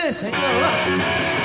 って宣言は